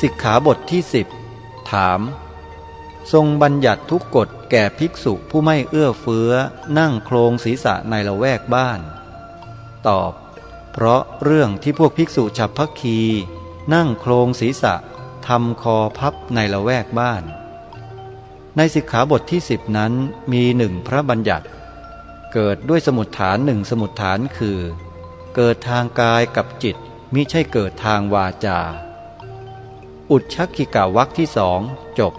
สิกขาบทที่สิบถาม ทรงบัญญัติทุกกฎแก่ภิกษุผู้ไม่เอื้อเฟื้อนั่งโครงศีรษะในละแวกบ้าน ตอบ เพราะเรื่องที่พวกภิกษุฉับพักคี นั่งโครงศีรษะทำคอพับในละแวกบ้าน ในสิกขาบทที่สิบนั้นมีหนึ่งพระบัญญัติ เกิดด้วยสมุดฐานหนึ่งสมุดฐานคือ เกิดทางกายกับจิตมิใช่เกิดทางวาจา อุดชักกิกาวักที่สองจบ